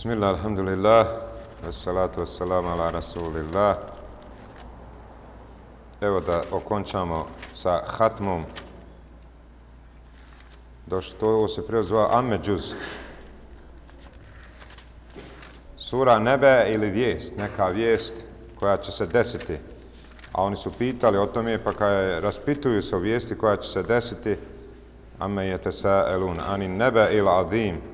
Bismillah, alhamdulillah, wassalatu wassalamu ala rasulillah. Evo da okončamo sa hatmom. Došlo, to ovo se prije zva Ameđuz. Sura nebe ili vijest, neka vijest koja će se desiti. A oni su pitali o tome, pa kada raspituju se o vijesti koja će se desiti, ame je sa elun, ani nebe il adim,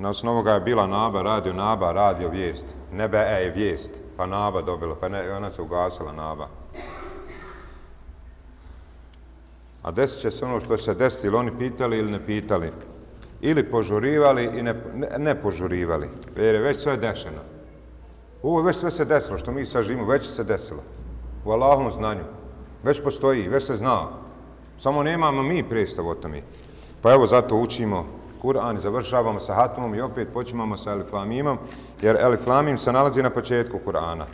Na osnovoga je bila Naba radio, Naba radio vijest. Nebe e je vijest, pa Naba dobila, pa ne, ona se ugasila Naba. A desit će se ono što se desiti, ili oni pitali ili ne pitali. Ili požurivali i ne, ne, ne požurivali. Jer je već sve dešeno. Ovo već sve se desilo, što mi sad živimo, već se desilo. U Allahom znanju. Već postoji, već se zna. Samo nemamo mi predstav o tome. Pa evo zato učimo Kur'an i završavamo sa Hatumom i opet počimamo sa eliflamimom, jer eliflamim se nalazi na početku Kur'ana.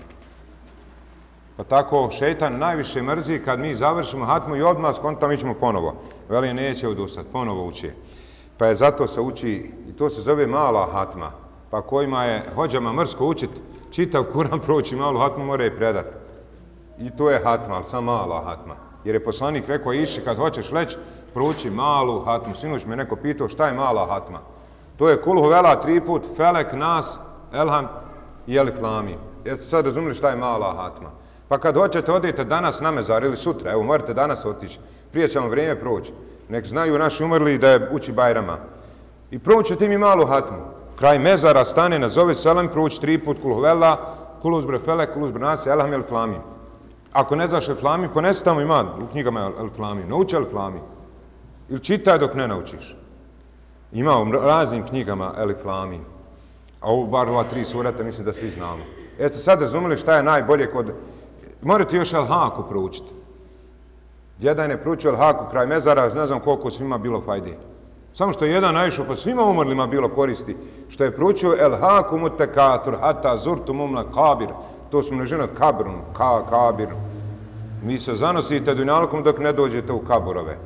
Pa tako šeitan najviše mrzi kad mi završimo hatmu i odmah skontam ićemo ponovo. Veli neće odustati, ponovo uči. Pa je zato se uči, i to se zove mala hatma, pa kojima je hođama mrsko učit, čitav Kur'an proći malu hatmu, mora je predat. I to je hatma, ali sam mala hatma. Jer je poslanik rekao, iši kad hoćeš leći, prouči malu hatmu. Sinoć me neko pitao šta je mala hatma. To je kulhu vela tri put, felek, nas, elham i elif lami. Jeste sad razumili šta je mala hatma? Pa kad hoćete, odete danas na mezar ili sutra, evo, morate danas otići. Prije će vam vrijeme proći. Nek znaju naši umrli da je uči Bajrama. I proučite mi malu hatmu. Kraj mezara stane, nazove selam, prouči tri put kulhu vela, kulhu zbre felek, kulhu zbre nas, elham i elif. Ako ne znaš elif lami, ponesi tamo ima u knjigama elif lami. Nauči elif. Ili čitaj dok ne naučiš. Ima u raznim knjigama Elif Lamin. A ovo bar ova tri surata mislim da svi znamo. Eto sad razumeli šta je najbolje kod... Morate još El Haku proučiti. Jedan je proučio El Haku kraj mezara, ne znam koliko svima bilo fajde. Samo što je jedan naišao, pa svima umrlima bilo koristi. Što je proučio El Haku mutekatur, hata zurtu mumla kabir. To su množine kabrun, ka, kabir. Vi se zanosite dunjalkom dok ne dođete u kaburove.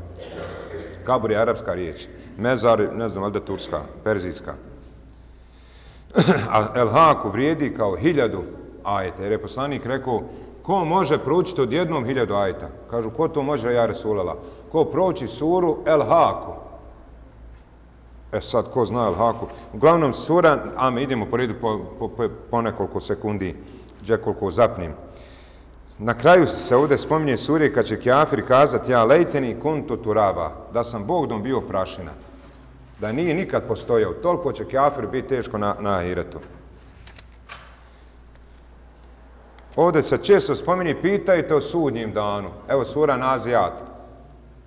Kabur je arapska riječ. Mezar, ne znam, ali da turska, perzijska. A El Haku vrijedi kao hiljadu ajeta. Jer je poslanik rekao, ko može proučiti od jednom hiljadu ajeta? Kažu, ko to može, ja Resulala? Ko prouči suru El Haku? E sad, ko zna El Haku? Uglavnom, sura, a mi idemo po redu po, po, po, po nekoliko sekundi, gdje koliko zapnim. Na kraju se ovdje spominje surje kad će kjafir kazati ja lejteni kuntu turaba, da sam Bogdom bio prašina, da nije nikad postojao, toliko će kjafir biti teško na, na ahiretu. Ovdje se često spominje, pitajte o sudnjim danu. Evo sura Nazijat.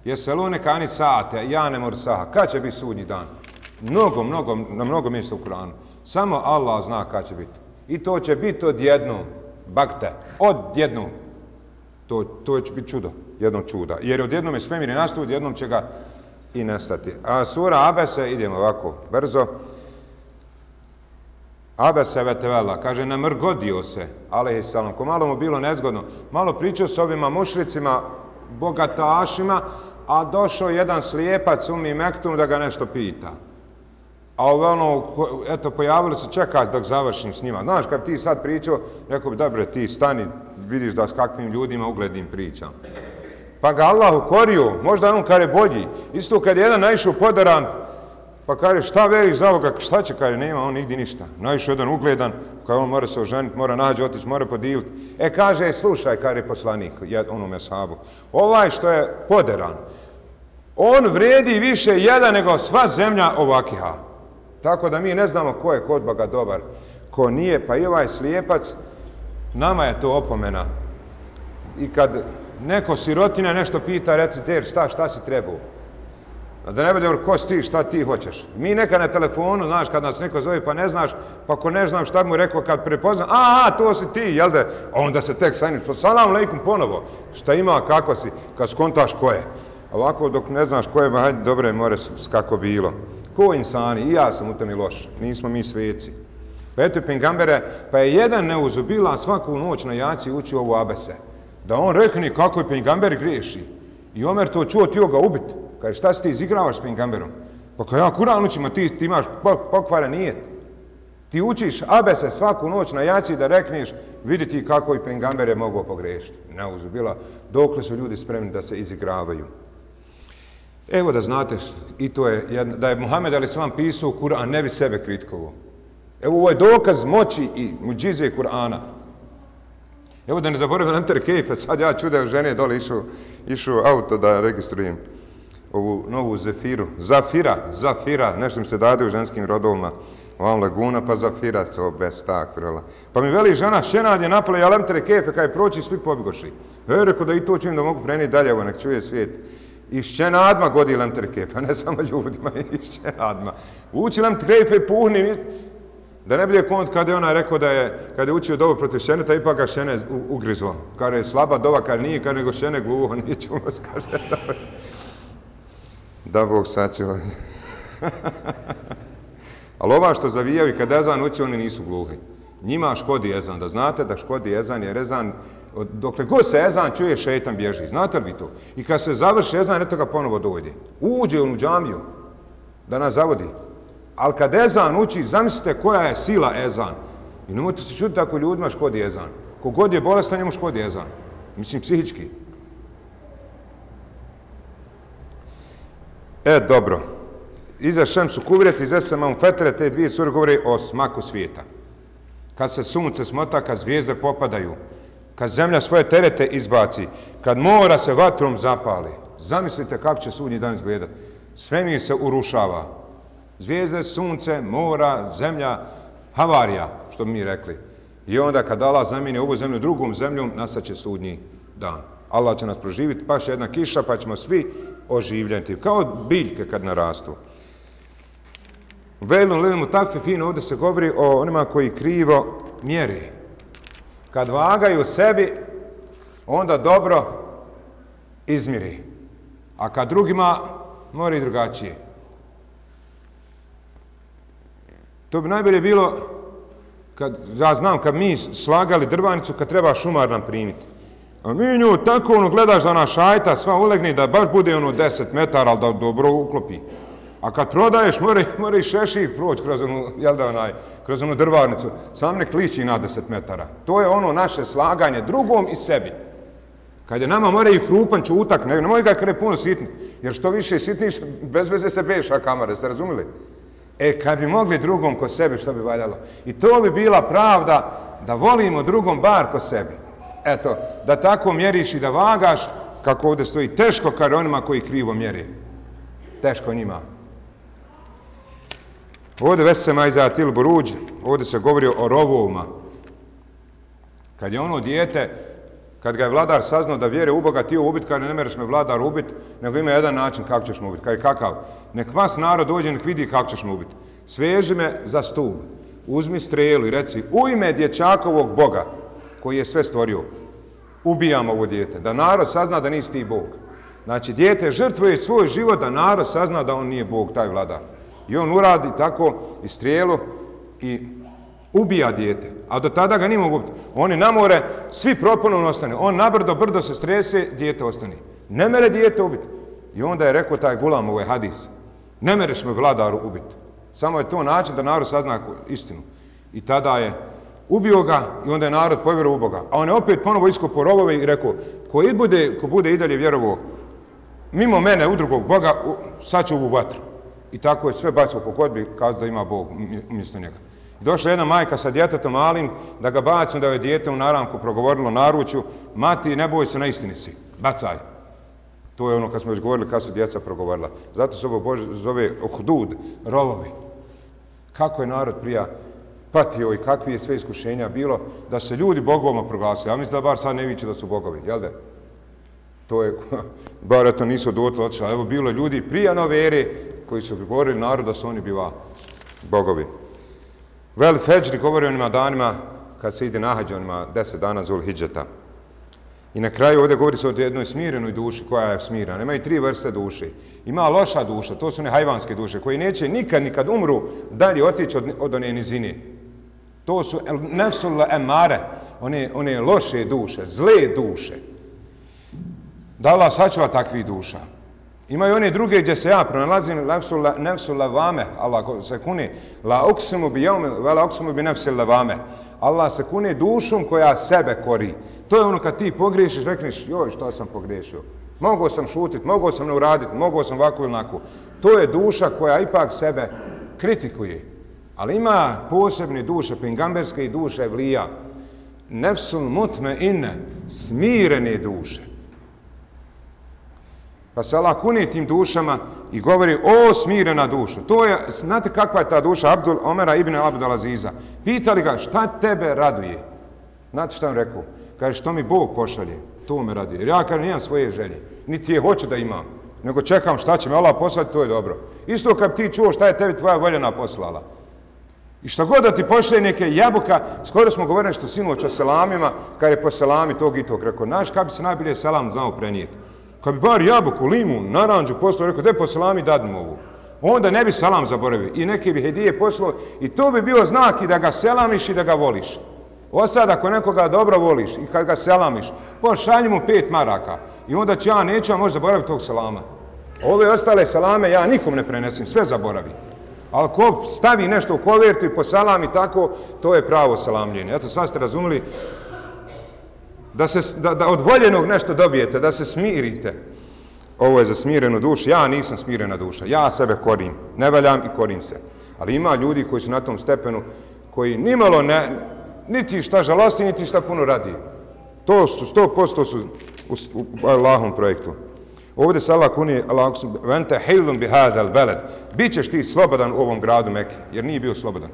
Jeselune kani sate, ja ne mor saha. Kad će biti sudnji dan? Mnogo, mnogo, na mnogo mjesta u Kuranu. Samo Allah zna kad će biti. I to će biti odjednom. Bakte, odjednom to, to će biti čudo, jedno čuda. Jer odjednom je svemir i nastavu, odjednom će ga i nastati. A sura Abese, idemo ovako brzo. Abese vetevela, kaže, namrgodio se, alaihissalam, ko malo mu bilo nezgodno. Malo pričao s ovima mušricima, bogatašima, a došao jedan slijepac umi mektum da ga nešto pita. A ove ono, eto, pojavili se, čekaj dok završim s njima. Znaš, kad ti sad pričao, rekao bi, dobro, ti stani, vidiš da s kakvim ljudima uglednim pričam. Pa ga Allah ukorio, možda on kare bolji. Isto kad je jedan naišao podaran, pa kare šta veriš za ovoga, šta će kare, nema on nigdje ništa. Naišao jedan ugledan, kada on mora se oženiti, mora nađe, otići, mora podijeliti. E kaže, e, slušaj, kare poslanik, onome sabu, ovaj što je podaran, on vredi više jedan nego sva zemlja ovakiha. Tako da mi ne znamo ko je kod Boga dobar, ko nije, pa i ovaj slijepac, nama je to opomena. I kad neko sirotina nešto pita, reci te, šta, šta si trebao? Da ne bude ko si ti, šta ti hoćeš. Mi neka na telefonu, znaš, kad nas neko zove, pa ne znaš, pa ko ne znam šta mu rekao, kad prepoznam, a, a, to si ti, jel da? Onda se tek sajniš, pa salam alaikum ponovo. Šta ima, kako si, kad skontaš ko je. Ovako, dok ne znaš ko je, hajde, dobre, more kako bilo. Ko insani? I ja sam u tome loš. Nismo mi sveci. Pa eto pingambere, pa je jedan neuzubila svaku noć na jaci uči ovu abese. Da on rekni kako je pingamber griješi. I Omer to čuo, ti ga ubit. Kaže, šta si ti izigravaš s pingamberom? Pa kao ja Kur'an učim, ti, ti imaš pokvara nijet. Ti učiš abese svaku noć na jaci da rekneš viditi kako i pengamber je mogao pogrešiti. Neuzubila, dokle su ljudi spremni da se izigravaju. Evo da znate, i to je jedna, da je Muhammed Ali Salam pisao Kur'an, ne bi sebe kritikovo. Evo ovo je dokaz moći i muđize Kur'ana. Evo da ne zaboravim Enter Kejfe, sad ja čude u žene dole išu, išu auto da registrujem ovu novu Zefiru. Zafira, Zafira, nešto mi se dade u ženskim rodovima. Ovam laguna, pa Zafira, co bez tak, vrela. Pa mi veli žena, šenad je napala, ja Enter kefe, kaj proći, svi pobigoši. E, rekao da i to čujem da mogu preniti dalje, evo nek čuje svijet išće adma godi Enter Kejfe, ne samo ljudima, išće adma. Uči lem Kejfe, puhni, Da ne bude kont kada je ona rekao da je, kada je učio dobu protiv šeneta, ipak ga šene ugrizlo. Kada je slaba dova, kada nije, kada nego šene gluho, nije čulo, kaže da. Da Bog sačuva. Ali ova što zavijaju i kada ezan uči, oni nisu gluhi. Njima škodi ezan, da znate da škodi ezan, jer ezan, dokle god se ezan čuje, šetan bježi. Znate li vi to? I kad se završi ezan, eto ga ponovo dojde. Uđe on u džamiju da nas zavodi. Ali kad ezan uči, zamislite koja je sila ezan. I nemojte se čuti ako ljudima škodi ezan. Kogod je bolestan, njemu škodi ezan. Mislim, psihički. E, dobro. Iza šem su kuvret, iza se mam fetere, te dvije sure govore o smaku svijeta. Kad se sunce smota, kad zvijezde popadaju, kad zemlja svoje terete izbaci, kad mora se vatrom zapali, zamislite kako će sudnji dan izgledati. Sve mi se urušava, zvijezde, sunce, mora, zemlja, havarija, što bi mi rekli. I onda kad Allah zamijeni ovu zemlju drugom zemljom, nastaće sudnji dan. Allah će nas proživiti, paš jedna kiša, pa ćemo svi oživljati, kao biljke kad narastu. Velom, levim, takve fino, ovdje se govori o onima koji krivo mjeri. Kad vagaju sebi, onda dobro izmiri. A kad drugima, mora i drugačije. To bi najbolje bilo, kad, ja znam, kad mi slagali drvanicu, kad treba šumar nam primiti. A mi nju tako ono gledaš da ona šajta sva ulegni da baš bude ono 10 metara, ali da dobro uklopi. A kad prodaješ, mora, mora i šešir proći kroz onu, jel da onaj, kroz onu drvarnicu. Sam nek liči na 10 metara. To je ono naše slaganje drugom i sebi. Kad je nama mora i krupan čutak, ne, ne moj ga kre puno sitni. Jer što više sitniš, bez veze se beša kamare, ste razumili? E, kad bi mogli drugom ko sebi, što bi valjalo? I to bi bila pravda da volimo drugom bar ko sebi. Eto, da tako mjeriš i da vagaš, kako ovdje stoji, teško kar onima koji krivo mjeri. Teško njima. Ovdje već se majza til buruđ, ovdje se govori o rovovima. Kad je ono dijete, kad ga je vladar saznao da vjere u Boga, ti ubit, kad ne mereš me vladar ubit, nego ima jedan način kako ćeš me ubit. Kaj kakav? Nek vas narod dođe, nek vidi kako ćeš me ubit. Sveži me za stup, uzmi strelu i reci, u ime dječakovog Boga, koji je sve stvorio, ubijamo ovo dijete. Da narod sazna da nisi ti Bog. Znači, dijete žrtvuje svoj život da narod sazna da on nije Bog, taj vladar. I on uradi tako i strijelu i ubija dijete. A do tada ga nije mogu ubiti. Oni na more, svi proponovno ostane. On nabrdo, brdo se strese, dijete ostane. Ne mere dijete ubiti. I onda je rekao taj gulam, ovaj hadis. Ne mereš me vladaru ubiti. Samo je to način da narod sazna istinu. I tada je ubio ga i onda je narod povjerovao u Boga. A on je opet ponovo iskopo robove i rekao, ko, bude, ko bude i dalje vjerovo mimo mene u drugog Boga, sad će ovu vatru. I tako je sve bacio po kodbi, kazao da ima Bog umjesto njega. Došla jedna majka sa djetetom malim da ga bacim da je djete u naramku progovorilo naruču. Mati, ne boj se na istinici. Bacaj. To je ono kad smo već govorili kad su djeca progovorila. Zato se ovo Bože zove ohdud, rovovi. Kako je narod prija patio i kakvi je sve iskušenja bilo da se ljudi bogovima proglasili. Ja mislim da bar sad ne viće da su bogovi, jel da? To je, bar eto nisu dotle odšli. Evo bilo ljudi prija nove ere koji su govorili narod da su oni biva bogovi. Vel Feđri govori onima danima kad se ide nahađa onima deset dana Zul Hidžeta. I na kraju ovdje govori se o jednoj smirenoj duši koja je smirana. Ima i tri vrste duše. Ima loša duša, to su one hajvanske duše, koji neće nikad, nikad umru, dalje otići od, od one nizine. To su nefsulla emare, one, one loše duše, zle duše. Da Allah sačuva takvi duša. Ima i one druge gdje se ja pronalazim, nefsu la, nefsu la vame, Allah se kune, la uksimu bi jevme, la uksimu bi nefsi lavame. Allah se kune dušom koja sebe kori. To je ono kad ti pogriješiš, rekneš, joj, što sam pogriješio. Mogao sam šutit, mogao sam ne uraditi, mogao sam ovako ili onako. To je duša koja ipak sebe kritikuje. Ali ima posebne duše, pingamberske i duše vlija. Nefsul mutme inne, smirene duše. Pa se Allah kuni tim dušama i govori o smirena duša. To je, znate kakva je ta duša Abdul Omera ibn Abdul Aziza? Pitali ga šta tebe raduje? Znate šta vam rekao? Kaže što mi Bog pošalje, to me raduje. Jer ja kažem nijem svoje želje, niti je hoću da imam. Nego čekam šta će me Allah poslati, to je dobro. Isto kad ti čuo šta je tebi tvoja voljena poslala. I šta god da ti pošle neke jabuka, skoro smo govorili što sinoć o selamima, kad je po selami tog i tog, rekao, znaš kad bi se najbolje selam znao prenijeti? Kad bi bar jabuku, limun, naranđu poslao, rekao, gdje po salami dadimo ovu? Onda ne bi salam zaboravio i neke bi hedije poslao i to bi bio znak i da ga selamiš i da ga voliš. O sad, ako nekoga dobro voliš i kad ga selamiš, pošalji mu pet maraka i onda će ja neću, a možda zaboraviti tog selama. Ove ostale selame ja nikom ne prenesim, sve zaboravim. Ali ko stavi nešto u kovertu i po salami tako, to je pravo salamljenje. Eto, sad ste razumili da, se, da, da od voljenog nešto dobijete, da se smirite. Ovo je za smirenu dušu. Ja nisam smirena duša. Ja sebe korim. Ne valjam i korim se. Ali ima ljudi koji su na tom stepenu koji nimalo ne, niti šta žalosti, niti šta puno radi. To su, sto posto su u, u, u Allahom projektu. Ovdje se Allah kuni, Allah vente hejlum bi hadal beled. Bićeš ti slobodan u ovom gradu Mekke, jer nije bio slobodan.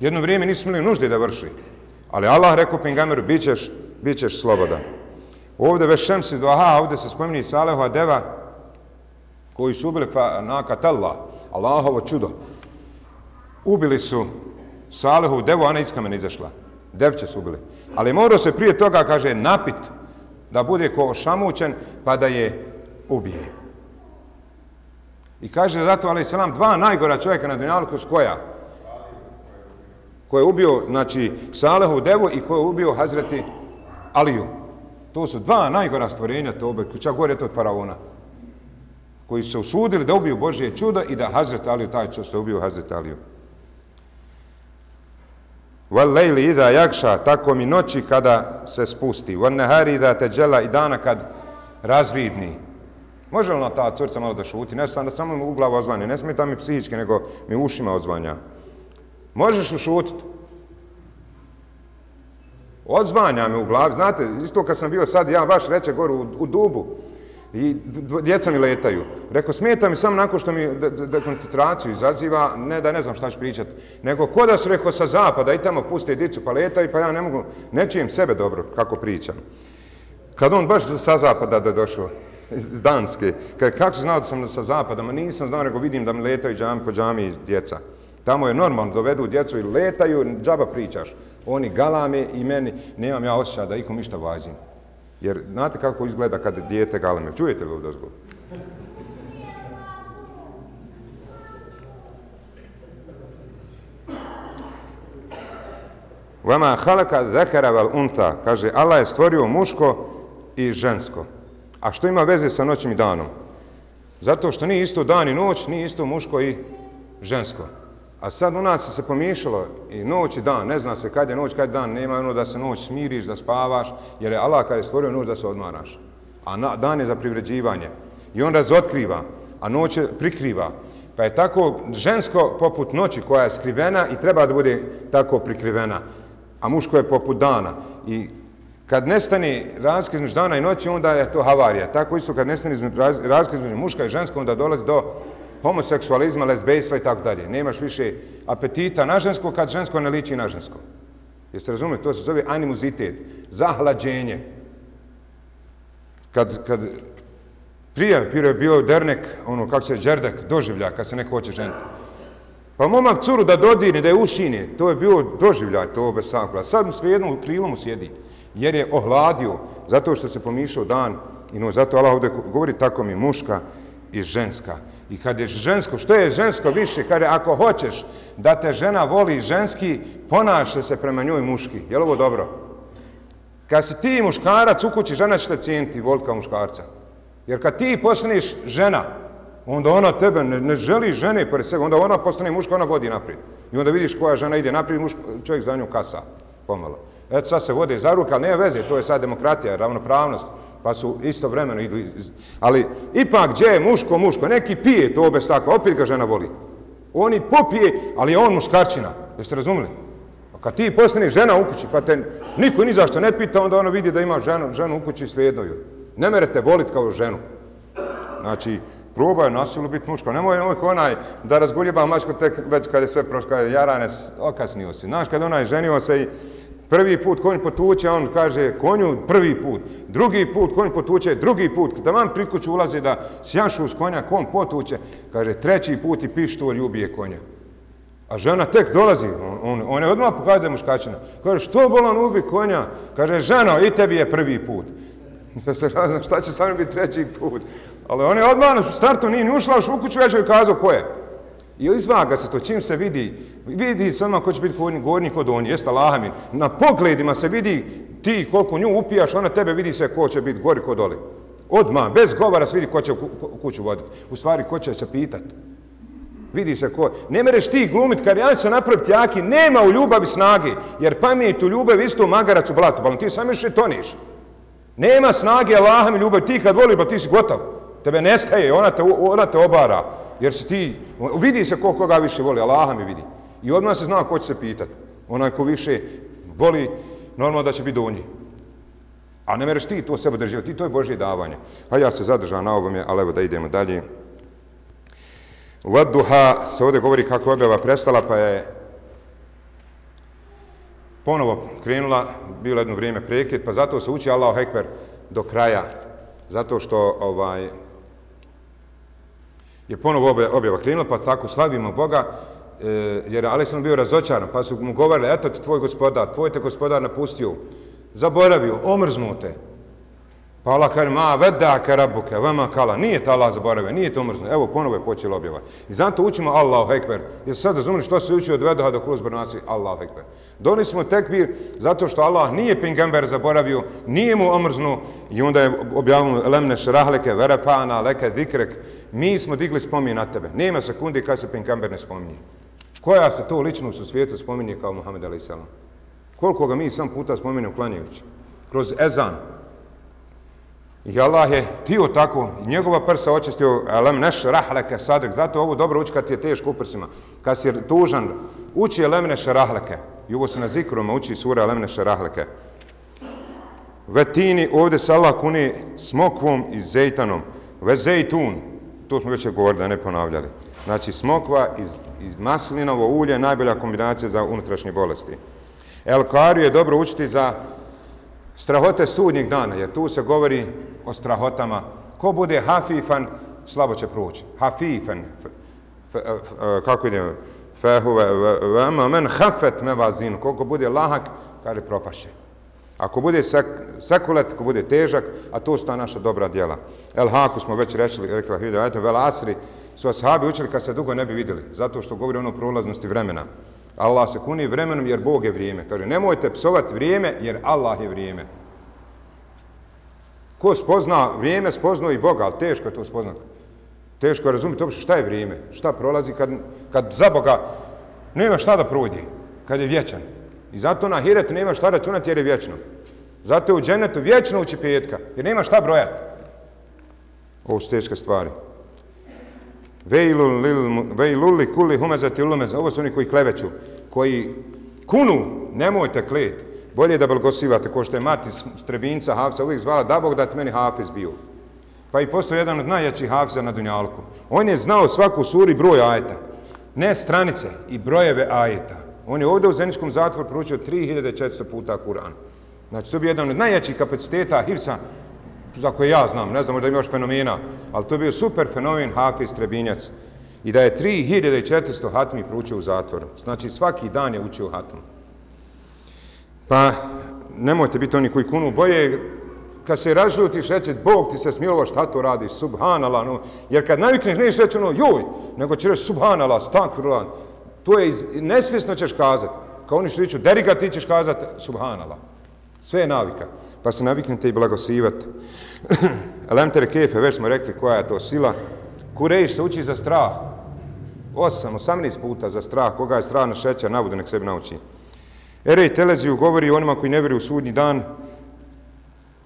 Jedno vrijeme nisu imali nužde da vrši. Ali Allah rekao Pingameru, bit ćeš slobodan. Ovdje već šemsi duha, ovdje se spomeni Salehova deva koji su ubili na Allah, Allahovo čudo. Ubili su Salehovu Devu, ona iz kamena izašla. Devče su ubili. Ali morao se prije toga, kaže, napit, da bude ko šamućen, pa da je ubije. I kaže zato, ali se nam dva najgora čovjeka na Dunjalku s koja? Ko je ubio, znači, Salehu Devu i ko je ubio Hazreti Aliju. To su dva najgora stvorenja tobe, čak gore to od faraona. Koji su se usudili da ubiju Božije čuda i da Hazret Aliju, taj čo se ubio Hazret Aliju. Wal lejli ida jakša, tako mi noći kada se spusti. Wal nehari ida teđela i dana kad razvidni. Može li ona ta curca malo da šuti? Ne sam da samo u glavu ozvanja. Ne smije mi psihički, nego mi ušima ozvanja. Možeš ušutiti. Ozvanja mi u glavi. Znate, isto kad sam bio sad, ja baš reče gore u, u dubu. I djeca mi letaju. Rekao, smeta mi samo nakon što mi dekoncentraciju izaziva, ne da ne znam šta ću pričat, nego ko da su rekao sa zapada i tamo puste dicu pa letaju, pa ja ne mogu, ne čujem sebe dobro kako pričam. Kad on baš sa zapada da došao, iz Danske. kad, kako znao da sam sa zapada? Ma nisam znao, nego vidim da mi letaju džami, po džami djeca. Tamo je normalno, dovedu djecu i letaju, džaba pričaš. Oni galame i meni, nemam ja osjećaja da ikom ništa važim. Jer znate kako izgleda kad dijete galame. Čujete li ovdje ozgo? Vama halaka zekara val unta, kaže Allah je stvorio muško i žensko. A što ima veze sa noćim i danom? Zato što nije isto dan i noć, nije isto muško i žensko. A sad u nas se pomiješalo i noć i dan, ne zna se kad je noć, kad je dan, nema ono da se noć smiriš, da spavaš, jer je Allah kad je stvorio noć da se odmaraš. A na, dan je za privređivanje. I on razotkriva, a noć je prikriva. Pa je tako žensko poput noći koja je skrivena i treba da bude tako prikrivena. A muško je poput dana. I kad nestane razlika između dana i noći, onda je to havarija. Tako isto kad nestane razlika između muška i ženska, onda dolazi do homoseksualizma, lesbejstva i tako dalje. Nemaš više apetita na žensko kad žensko ne liči na žensko. Jeste razumeli? To se zove animuzitet, zahlađenje. Kad, kad prije, prije je bio dernek, ono, kako se džerdek, doživlja, kad se neko hoće ženiti. Pa momak curu da dodirne, da je ušine, to je bio doživljaj, to je bez Sad mu sve jednom u krilu mu sjedi jer je ohladio zato što se pomišao dan i no, zato Allah ovdje govori tako mi muška i ženska. I kad je žensko, što je žensko više, kad je ako hoćeš da te žena voli ženski, ponaša se prema njoj muški. Je li ovo dobro? Kad si ti muškarac u kući, žena će te cijeniti i voliti kao muškarca. Jer kad ti postaneš žena, onda ona tebe ne, ne želi žene pored sebe, onda ona postane muška, ona vodi naprijed. I onda vidiš koja žena ide naprijed, muško, čovjek za nju kasa, pomalo. Eto, sad se vode za ruka, ali nema veze, to je sad demokratija, ravnopravnost, pa su istovremeno idu. Iz... Ali ipak, gdje je muško, muško, neki pije to bez tako, opet ga žena voli. Oni popije, ali on muškarčina, jeste razumili? A kad ti postani žena u kući, pa te niko ni zašto ne pita, onda ona vidi da ima ženu, ženu u kući svejedno ju. Ne merete volit kao ženu. Znači, probaj na silu biti muško. Nemoj, nemoj onaj da razguljeba mačko tek već kad je sve prošlo, kad je jarane, okasnio si. Znaš, kad onaj ženio se i prvi put konj potuče, on kaže konju prvi put. Drugi put konj potuče, drugi put. Kada vam pritkuću ulaze ulazi da sjašu s konja, kon potuče, kaže treći put i pištolj ubije konja. A žena tek dolazi, on, on, on je odmah pokazuje muškačina. Kaže, što bolan ubi konja? Kaže, ženo, i tebi je prvi put. Da se razna, šta će sam biti treći put? Ali on je odmah u startu nije ni ušla u kuću, već je kazao ko je. I izvaga se to, čim se vidi, vidi se ono ko će biti gornji kod on, jeste Allahamin. Na pogledima se vidi ti koliko nju upijaš, ona tebe vidi se ko će biti gori kod doli. Odmah, bez govora se vidi ko će u kuću voditi. U stvari, ko će se pitati. Vidi se ko. Ne mereš ti glumit, kad ja će napraviti jaki, nema u ljubavi snage, jer pamet u ljubavi isto magarac u blatu, pa ti sam još toniš. Nema snage Allaha mi ljubav, ti kad voli, pa ti si gotov. Tebe nestaje, ona te, ona te obara, jer si ti, vidi se ko koga više voli, Allaha mi vidi. I odmah se zna ko će se pitat. Onaj ko više voli, normalno da će biti donji. A ne mereš ti to sebe drživati, ti to je Božje davanje. A ja se zadržam na ovome, ali evo da idemo dalje. Vadduha se ovdje govori kako je objava prestala, pa je ponovo krenula, bilo jedno vrijeme prekid, pa zato se uči Allahu Ekber do kraja, zato što ovaj je ponovo objava krenula, pa tako slavimo Boga, e, jer Aleksan bio razočaran, pa su mu govorili, eto ti tvoj gospodar, tvoj te gospodar napustio, zaboravio, omrznuo te, Pa Allah kaže, ma veda ke rabuke, vama kala, nije ta Allah zaboravio, nije to omrznuo. Evo, ponovo je počela objava. I zato učimo Allahu Ekber. Jer sad razumili što se uči od vedoha do kruz brnaci, znači Allahu Ekber. Doni smo tekbir zato što Allah nije pingamber zaboravio, nije mu omrznu i onda je objavljeno lemne šrahleke, verefana, leke dikrek. Mi smo digli spomin na tebe. Nema sekundi kad se pingamber ne spominje. Koja se to ličnost u svijetu spominje kao Muhammed a.s. Koliko ga mi sam puta spominjamo klanjajući? Kroz ezan, I Allah je tio tako, njegova prsa očistio, lem neš rahleke sadrk, zato ovo dobro uči kad ti je teško u prsima. Kad si tužan, uči lem neš rahleke. I ovo se na zikruma uči sura Lemne Šarahleke. Vetini, ovdje se Allah kuni smokvom i zejtanom. Ve zejtun, to smo već govorili da ne ponavljali. Znači smokva iz, iz maslinovo ulje, najbolja kombinacija za unutrašnje bolesti. El Kariju je dobro učiti za strahote sudnjeg dana, jer tu se govori o strahotama. Ko bude hafifan, slabo će proći. Hafifan, eh, kako ide, fehuve, vema men hafet me vazin, koliko bude lahak, kaže propašće. Ako bude sak, sekulet, ako bude težak, a to su ta naša dobra djela. El haku smo već rečili, rekla hiljada, eto, vel asri, su ashabi učili kad se dugo ne bi vidjeli, zato što govori ono prolaznosti vremena. Allah se kuni vremenom jer Bog je vrijeme. Kaže, nemojte psovati vrijeme jer Allah je vrijeme. Ko spozna vrijeme, spoznao i Boga, ali teško je to spoznati. Teško je razumjeti uopšte šta je vrijeme, šta prolazi kad, kad za Boga nema šta da prođe, kad je vječan. I zato na Hiret nema šta računati jer je vječno. Zato je u dženetu vječno ući petka, jer nema šta brojati. Ovo su teške stvari. Vejluli kuli humezati ulumeza. Ovo su oni koji kleveću, koji kunu, nemojte klet. Bolje da blagosivate, ko što je mati Strebinca, Hafsa, uvijek zvala, da Bog da ti meni Hafiz bio. Pa i postao jedan od najjačih Hafiza na Dunjalku. On je znao svaku suri broj ajeta. Ne stranice i brojeve ajeta. On je ovdje u Zeničkom zatvoru poručio 3400 puta Kur'an. Znači, to bi jedan od najjačih kapaciteta Hivsa, za koje ja znam, ne znam da ima još fenomena, ali to je bio super fenomen Hafiz Trebinjac. I da je 3400 hatmi proučio u zatvoru. Znači, svaki dan je učio hatmu. Pa nemojte biti oni koji kunu boje, kad se razljutiš, reći, Bog ti se smilova, šta to radiš, subhanala, no. jer kad navikneš, neš reći ono, joj, nego će reći subhanala, stakvrlan, to je, iz, nesvjesno ćeš kazati, kao oni što viću, deriga ti ćeš kazati subhanala, sve je navika, pa se naviknete i blagosivati. Lemter kefe, već smo rekli koja je to sila, Kurejš se uči za strah. Osam, osamnaest puta za strah. Koga je strah na šeća, navodu nek sebi nauči. Erej Teleziju govori onima koji ne vjeruju u sudnji dan.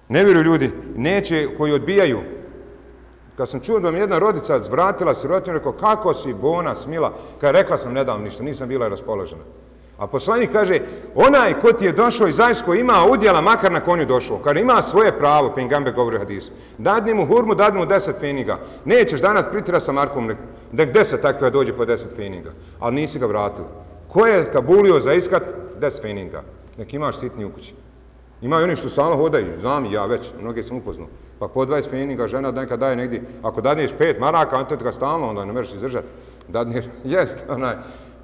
Ne vjeruju ljudi, neće, koji odbijaju. Kad sam čuo da mi jedna rodica zvratila se rodinu, rekao, kako si bona, smila, kad rekla sam nedavno ništa, nisam bila raspoložena. A poslanik kaže, onaj ko ti je došao iz Ajsko ima udjela, makar na konju došao, kad ima svoje pravo, Pengambe govori hadisu, dadni mu hurmu, dadni mu deset feniga. Nećeš danas pritira sa Markom, nek deset takve dođe po deset feniga, ali nisi ga vratio. Ko je kabulio za iskat, deset feniga. Nek imaš sitni u kući. Imaju oni što stalno hodaju, znam i ja već, mnoge sam upoznao. Pa po 20 feninga žena neka daje negdje, ako dadneš pet maraka, on te ga stalno, onda ne mereš izdržati. Dadneš, jest, onaj,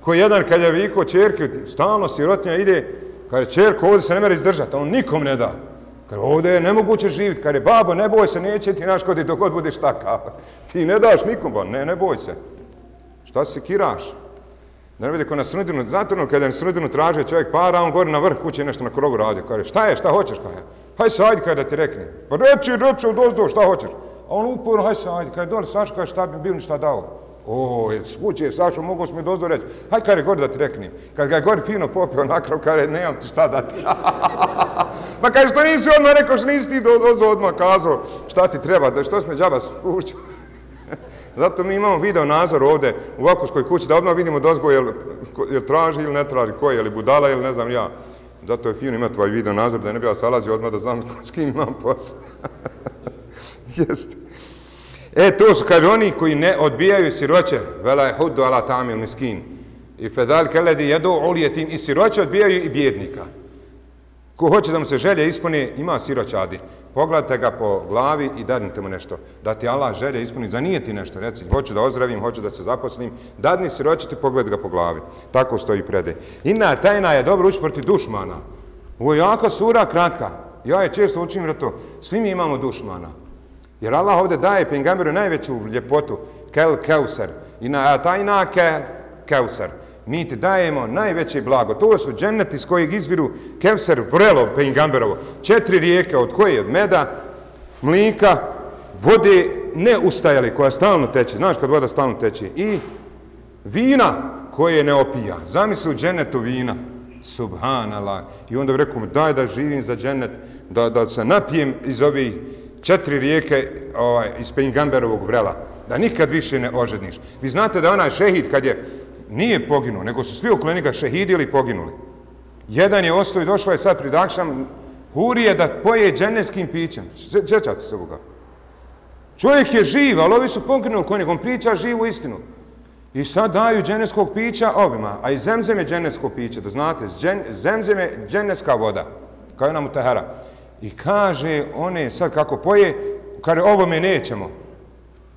ko jedan kad je viko čerke, stalno sirotinja ide, kad je čerko, ovdje se ne mere izdržati, on nikom ne da. Kad ovdje je nemoguće živjeti, kad je babo, ne boj se, neće ti naškoditi dok god budeš takav. Ti ne daš nikom, ba, ne, ne boj se. Šta se kiraš? Da ne vidi ko na srudinu, znate ono, kada na srudinu traže čovjek para, on gori na vrh kuće nešto na krovu radi. Kaže, šta je, šta hoćeš, kaže? Haj se, ajde, kada ti rekne. Pa reči, reči, od šta hoćeš? A on uporno, haj se, ajde, kada je dole, Saško, kaže, šta bi bil, ništa dao? O, je, svuće, Sašo, mogu smo i dozdo reći. Haj, kada je gori da ti rekne. Kad ga je gori fino popio nakrav, kaže, nemam ti šta dati. pa kaže, što nisi odmah rekao, što nisi ti dozdo odmah kazao, šta ti treba, da što sme džaba svuću. Zato mi imamo video nazor ovde u Vakuskoj kući da odmah vidimo dozgo jel, jel traži ili ne traži, ko je, ili budala ili ne znam ja. Zato je fino imati ovaj video nazor da ne bi ja salazio odmah da znam s kim imam posao. Jeste. E, to su, kaže, oni koji ne odbijaju siroće, vela je hudu ala tamil miskin. I fedal keledi jedu ulijetin i siroće odbijaju i bjednika. Ko hoće da mu se želje ispuni, ima siroćadi pogledajte ga po glavi i dadnite mu nešto. Da ti Allah želje ispuni, za nije ti nešto, reci, hoću da ozdravim, hoću da se zaposlim, dadni siroćati, pogled ga po glavi. Tako stoji prede. Inna tajna je dobro ući proti dušmana. Ovo je jaka sura, kratka. Ja je često učim to. Svi mi imamo dušmana. Jer Allah ovdje daje pengamberu najveću ljepotu. Kel keusar. Inna tajna ke keusar mi ti dajemo najveće blago. To su dženneti s kojeg izviru Kevser vrelo Pengamberovo. Četiri rijeke od koje od meda, mlika, vode ne ustajali koja stalno teče. Znaš kad voda stalno teče. I vina koje ne opija. Zamisli u džennetu vina. Subhanallah. I onda rekao mu daj da živim za džennet, da, da se napijem iz ovih četiri rijeke ovaj, iz Pengamberovog vrela. Da nikad više ne ožedniš. Vi znate da onaj šehid kad je nije poginuo, nego su svi oko njega šehidili i poginuli. Jedan je ostao i došla je sad pred Akšam, hurije da poje dženevskim pićem. Sjećate se ovoga? Čovjek je živ, ali ovi su poginuli kod njegom, priča živu istinu. I sad daju dženevskog pića ovima, a i zemzem je dženevsko piće, da znate, zemzem je dženevska voda, kao je nam u Tehara. I kaže one sad kako poje, kaže ovo me nećemo.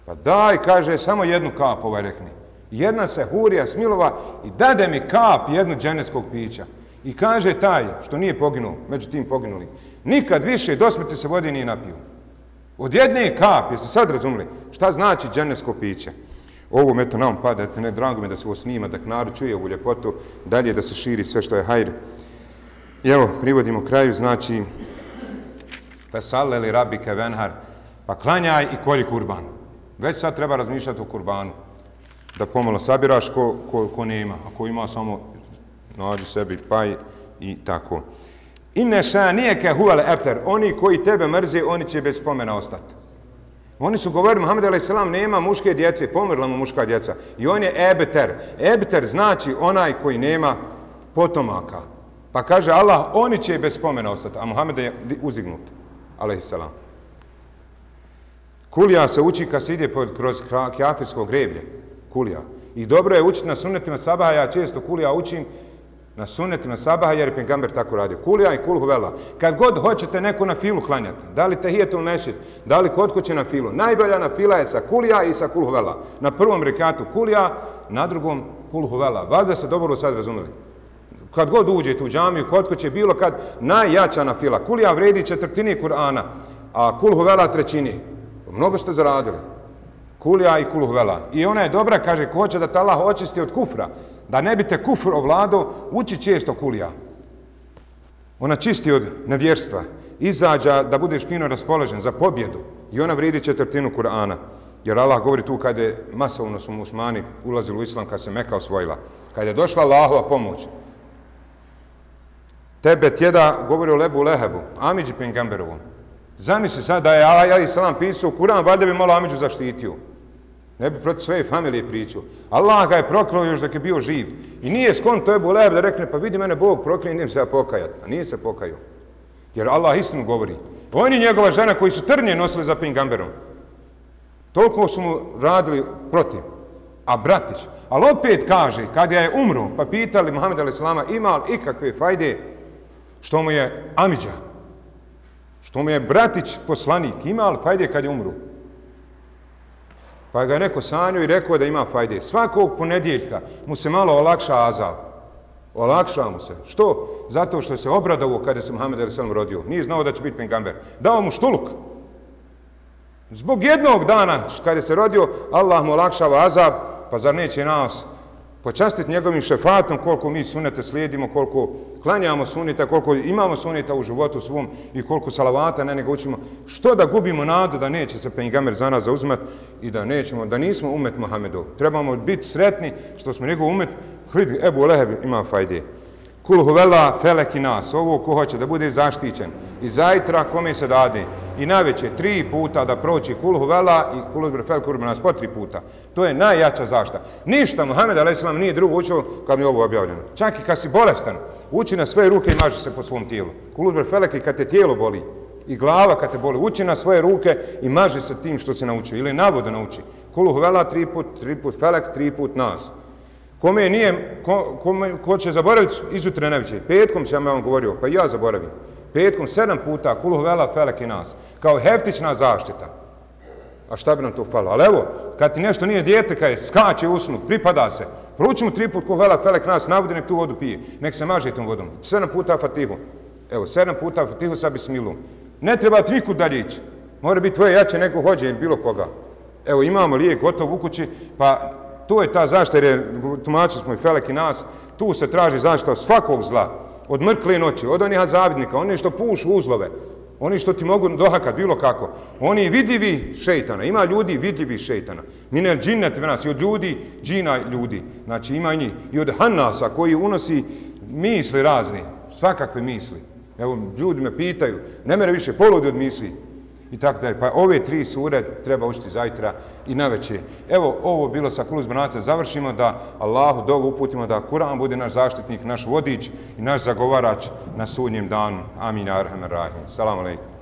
Pa daj, kaže, samo jednu kap ovaj rekni jedna se hurija smilova i dade mi kap jednu dženeckog pića. I kaže taj, što nije poginuo, među tim poginuli, nikad više do smrti se vodi nije napio. Od jedne kap, jeste sad razumili, šta znači dženecko piće? Ovo me to nam pada, ne drago mi da se ovo snima, da narod čuje ovu ljepotu, dalje da se širi sve što je hajr. I evo, privodimo kraju, znači, Fesalleli rabike venhar, pa klanjaj i kolji kurban. Već sad treba razmišljati o kurbanu da pomalo sabiraš ko, ko, ko nema, a ko ima samo nađi sebi paj i tako. Inne šanijeke huvel efer, oni koji tebe mrze, oni će bez spomena ostati. Oni su govorili, Muhammed a.s. nema muške djece, pomrla mu muška djeca. I on je ebter. Ebter znači onaj koji nema potomaka. Pa kaže Allah, oni će bez spomena ostati. A Muhammed je uzdignut. A.s. Kulija se uči kad se ide pod, kroz kjafirsko greblje kulija. I dobro je učiti na sunnetima sabaha, ja često kulija učim na sunnetima sabaha, jer je pengamber tako radio. Kulija i kul huvela. Kad god hoćete neko na filu klanjati, da li tehijetul nešit, da li kod kuće na filu, najbolja na fila je sa kulija i sa kul huvela. Na prvom rekatu kulija, na drugom kul huvela. Valjda se dobro sad razumeli. Kad god uđete u džamiju, kod kuće, bilo kad najjača na fila. Kulija vredi četvrtini Kur'ana, a kul huvela trećini. Mnogo ste zaradili kulija i kulhvela. I ona je dobra, kaže, ko hoće da te Allah očisti od kufra, da ne bi te kufr ovlado, uči često kulija. Ona čisti od nevjerstva, izađa da budeš fino raspoložen za pobjedu i ona vridi četvrtinu Kur'ana. Jer Allah govori tu kada je masovno su musmani ulazili u islam, kad se Meka osvojila. Kada je došla Allahova pomoć, tebe tjeda govori o Lebu Lehebu, Amidži Pengamberovom. Zamisli sad da je Allah i Salam pisao Kur'an, valjda bi malo Amidžu zaštitio. Ne bi protiv svoje familije pričao. Allah ga je proklao još dok je bio živ. I nije skon to je Leheb da rekne, pa vidi mene Bog proklao, idem se ja pokajat. A nije se pokajao. Jer Allah istinu govori. Pa On i njegova žena koji su trnje nosili za Pingamberom. Toliko su mu radili protiv. A bratić, ali opet kaže, kad je umro, pa pitali Muhammed a.s. ima li ikakve fajde što mu je Amidža, što mu je bratić poslanik, ima li fajde kad je umro? Pa ga je neko sanio i rekao da ima fajde. Svakog ponedjeljka mu se malo olakša azab. Olakša mu se. Što? Zato što se obradovo kada se Muhammed a.s. rodio. Nije znao da će biti pengamber. Dao mu štuluk. Zbog jednog dana kada se rodio, Allah mu olakšava azab, pa zar neće nas Pa počastiti njegovim šefatom koliko mi sunete slijedimo, koliko klanjamo sunita, koliko imamo sunita u životu svom i koliko salavata na njega učimo. Što da gubimo nadu da neće se pengamer za nas zauzmat i da nećemo, da nismo umet Mohamedov. Trebamo biti sretni što smo njegov umet. Vidi, Ebu Leheb ima fajde. Kul huvela felek i nas. Ovo ko hoće da bude zaštićen. I zajtra kome se dade i najveće tri puta da proći kulhu vela i kulhu brefel kurba nas po tri puta. To je najjača zašta. Ništa Muhammed a.s. nije drugo učio kad mi je ovo objavljeno. Čak i kad si bolestan, uči na svoje ruke i maži se po svom tijelu. Kulhu brefelek i kad te tijelo boli i glava kad te boli, uči na svoje ruke i maži se tim što se naučio. Ili navoda nauči. Kulhu vela tri put, tri put felek, tri put nas. Kome nije, ko, ko, ko će zaboraviti izutre neviće? Petkom sam ja vam govorio, pa ja zaboravim petkom sedam puta kuluh vela felek i nas, kao heftična zaštita. A šta bi nam to falo? Ali evo, kad ti nešto nije dijete, kad je skače usnu, pripada se, prouči mu tri put kuluh vela felek nas, navodi nek tu vodu pije, nek se maže tom vodom. Sedam puta fatihu. Evo, sedam puta fatihu sa bismilom. Ne treba triku dalje ići. Mora biti tvoje jače neko hođe ili bilo koga. Evo, imamo lijek gotov u kući, pa to je ta zaštita, jer je, tumačili smo i felek i nas, tu se traži zaštita svakog zla od mrkle noći, od onih zavidnika, oni što pušu uzlove, oni što ti mogu dohakat bilo kako, oni vidljivi šeitana, ima ljudi vidljivi šeitana, mine džinnet venas, i od ljudi, džina ljudi, znači ima i njih, i od Hannasa koji unosi misli razne, svakakve misli, evo ljudi me pitaju, ne mere više poludi od misli, i tako dalje. Pa ove tri sure treba učiti zajtra i na veće. Evo, ovo bilo sa Kuluz Banaca. Završimo da Allahu dovu uputimo da Kur'an bude naš zaštitnik, naš vodič i naš zagovarač na sudnjem danu. Amin. Arhamer Rahim. Salamu alaikum.